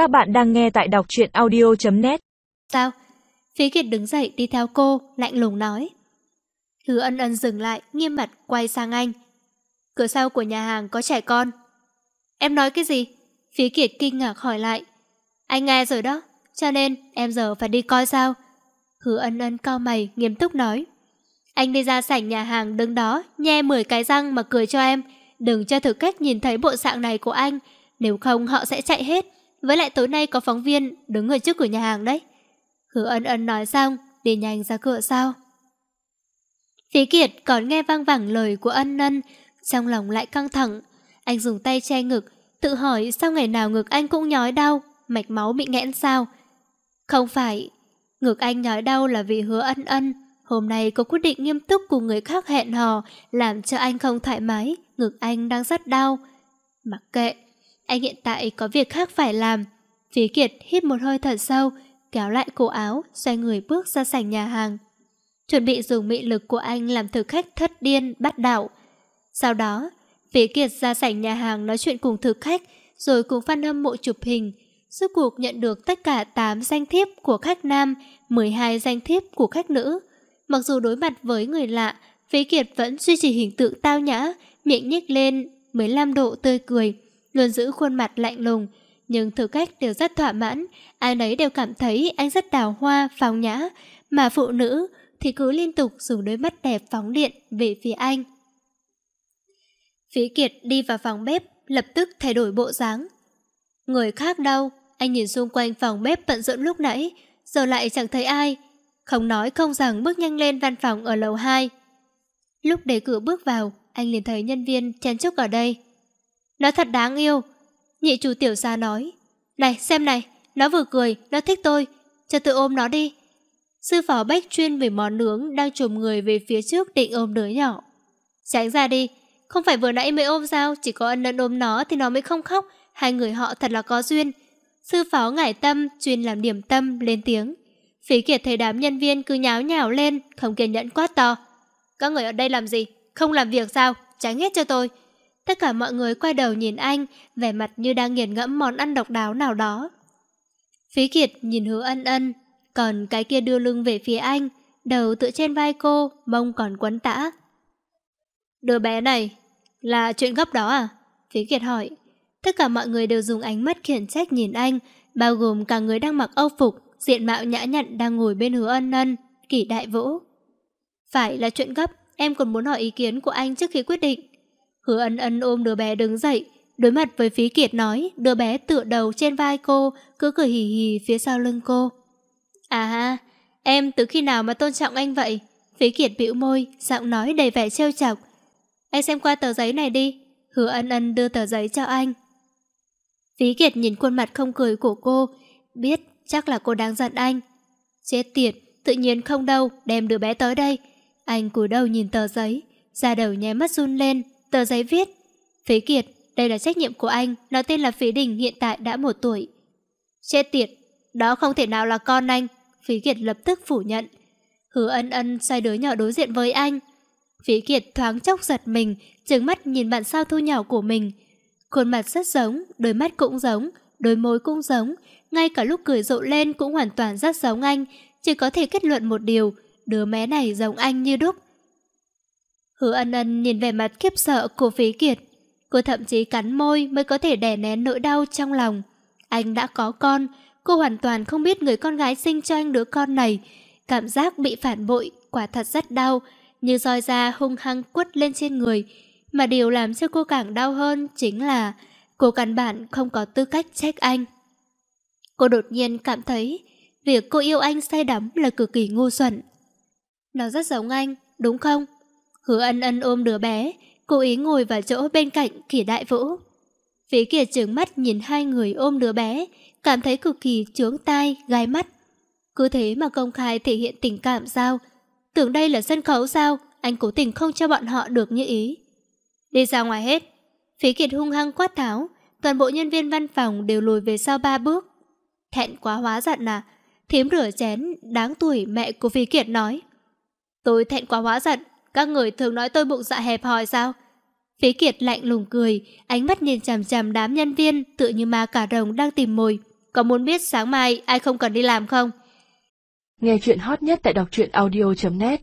Các bạn đang nghe tại đọc truyện audio.net Sao? Phí Kiệt đứng dậy đi theo cô, lạnh lùng nói. Hứa ân ân dừng lại, nghiêm mặt quay sang anh. Cửa sau của nhà hàng có trẻ con. Em nói cái gì? Phí Kiệt kinh ngạc hỏi lại. Anh nghe rồi đó, cho nên em giờ phải đi coi sao. Hứa ân ân cao mày, nghiêm túc nói. Anh đi ra sảnh nhà hàng đứng đó, nhe 10 cái răng mà cười cho em. Đừng cho thực cách nhìn thấy bộ dạng này của anh, nếu không họ sẽ chạy hết. Với lại tối nay có phóng viên đứng ở trước cửa nhà hàng đấy. Hứa ân ân nói xong, đi nhanh ra cửa sau. Phí Kiệt còn nghe vang vẳng lời của ân ân, trong lòng lại căng thẳng. Anh dùng tay che ngực, tự hỏi sao ngày nào ngực anh cũng nhói đau, mạch máu bị nghẽn sao. Không phải, ngực anh nhói đau là vì hứa ân ân. Hôm nay có quyết định nghiêm túc cùng người khác hẹn hò, làm cho anh không thoải mái, ngực anh đang rất đau. Mặc kệ, anh hiện tại có việc khác phải làm. Phí Kiệt hít một hơi thật sâu, kéo lại cổ áo, xoay người bước ra sảnh nhà hàng. Chuẩn bị dùng mị lực của anh làm thực khách thất điên, bắt đạo. Sau đó, Phí Kiệt ra sảnh nhà hàng nói chuyện cùng thực khách, rồi cùng fan hâm mộ chụp hình. Suốt cuộc nhận được tất cả 8 danh thiếp của khách nam, 12 danh thiếp của khách nữ. Mặc dù đối mặt với người lạ, Phí Kiệt vẫn duy trì hình tượng tao nhã, miệng nhếch lên 15 độ tươi cười, luôn giữ khuôn mặt lạnh lùng, nhưng thử cách đều rất thỏa mãn, ai nấy đều cảm thấy anh rất đào hoa, phóng nhã, mà phụ nữ thì cứ liên tục dùng đôi mắt đẹp phóng điện về phía anh. Phí Kiệt đi vào phòng bếp, lập tức thay đổi bộ dáng. Người khác đâu, anh nhìn xung quanh phòng bếp bận rộn lúc nãy, giờ lại chẳng thấy ai. Không nói không rằng bước nhanh lên văn phòng ở lầu 2. Lúc để cửa bước vào, anh liền thấy nhân viên chen chúc ở đây. Nó thật đáng yêu. Nhị chủ tiểu gia nói. Này, xem này, nó vừa cười, nó thích tôi. Cho tôi ôm nó đi. Sư phó bách chuyên về món nướng đang trùm người về phía trước định ôm đứa nhỏ. Tránh ra đi, không phải vừa nãy mới ôm sao, chỉ có ân ân ôm nó thì nó mới không khóc. Hai người họ thật là có duyên. Sư phó ngải tâm, chuyên làm điểm tâm, lên tiếng. Phí kiệt thấy đám nhân viên cứ nháo nhào lên, không kiên nhẫn quát to. Các người ở đây làm gì? Không làm việc sao? Tránh hết cho tôi. Tất cả mọi người quay đầu nhìn anh, vẻ mặt như đang nghiền ngẫm món ăn độc đáo nào đó. Phí Kiệt nhìn hứa ân ân, còn cái kia đưa lưng về phía anh, đầu tựa trên vai cô, mông còn quấn tã. Đứa bé này, là chuyện gấp đó à? Phí Kiệt hỏi. Tất cả mọi người đều dùng ánh mắt khiển trách nhìn anh, bao gồm cả người đang mặc âu phục, diện mạo nhã nhặn đang ngồi bên hứa ân ân, kỷ đại vũ. Phải là chuyện gấp, em còn muốn hỏi ý kiến của anh trước khi quyết định. Hứa ân ân ôm đứa bé đứng dậy, đối mặt với phí kiệt nói, đứa bé tựa đầu trên vai cô, cứ cười hì hì phía sau lưng cô. À ha, em từ khi nào mà tôn trọng anh vậy? Phí kiệt bĩu môi, giọng nói đầy vẻ trêu chọc. Anh xem qua tờ giấy này đi. Hứa ân ân đưa tờ giấy cho anh. Phí kiệt nhìn khuôn mặt không cười của cô, biết chắc là cô đang giận anh. Chết tiệt, tự nhiên không đâu, đem đứa bé tới đây. Anh cúi đầu nhìn tờ giấy, da đầu nhé mắt run lên, Tờ giấy viết Phí Kiệt, đây là trách nhiệm của anh Nó tên là Phí Đình hiện tại đã một tuổi. Chết tiệt Đó không thể nào là con anh. Phí Kiệt lập tức phủ nhận. Hứa ân ân xoay đứa nhỏ đối diện với anh. Phí Kiệt thoáng chốc giật mình Trừng mắt nhìn bạn sao thu nhỏ của mình. Khuôn mặt rất giống Đôi mắt cũng giống Đôi môi cũng giống Ngay cả lúc cười rộ lên cũng hoàn toàn rất giống anh Chỉ có thể kết luận một điều Đứa bé này giống anh như đúc. Hứa ân ân nhìn về mặt khiếp sợ của phí kiệt. Cô thậm chí cắn môi mới có thể đè nén nỗi đau trong lòng. Anh đã có con, cô hoàn toàn không biết người con gái sinh cho anh đứa con này. Cảm giác bị phản bội, quả thật rất đau, như roi da hung hăng quất lên trên người. Mà điều làm cho cô càng đau hơn chính là cô căn bản không có tư cách trách anh. Cô đột nhiên cảm thấy việc cô yêu anh say đắm là cực kỳ ngu xuẩn. Nó rất giống anh, đúng không? Hứa ân ân ôm đứa bé, cố ý ngồi vào chỗ bên cạnh kỷ đại vũ. Phí kiệt trừng mắt nhìn hai người ôm đứa bé, cảm thấy cực kỳ chướng tai, gai mắt. Cứ thế mà công khai thể hiện tình cảm sao? Tưởng đây là sân khấu sao? Anh cố tình không cho bọn họ được như ý. Đi ra ngoài hết. Phí kiệt hung hăng quát tháo, toàn bộ nhân viên văn phòng đều lùi về sau ba bước. Thẹn quá hóa giận à? Thím rửa chén, đáng tuổi mẹ của Phí Kiệt nói. Tôi thẹn quá hóa giận, các người thường nói tôi bụng dạ hẹp hòi sao? Phí Kiệt lạnh lùng cười, ánh mắt nhìn chằm chằm đám nhân viên tựa như ma cả rồng đang tìm mồi. có muốn biết sáng mai ai không cần đi làm không? Nghe chuyện hot nhất tại đọc truyện audio.net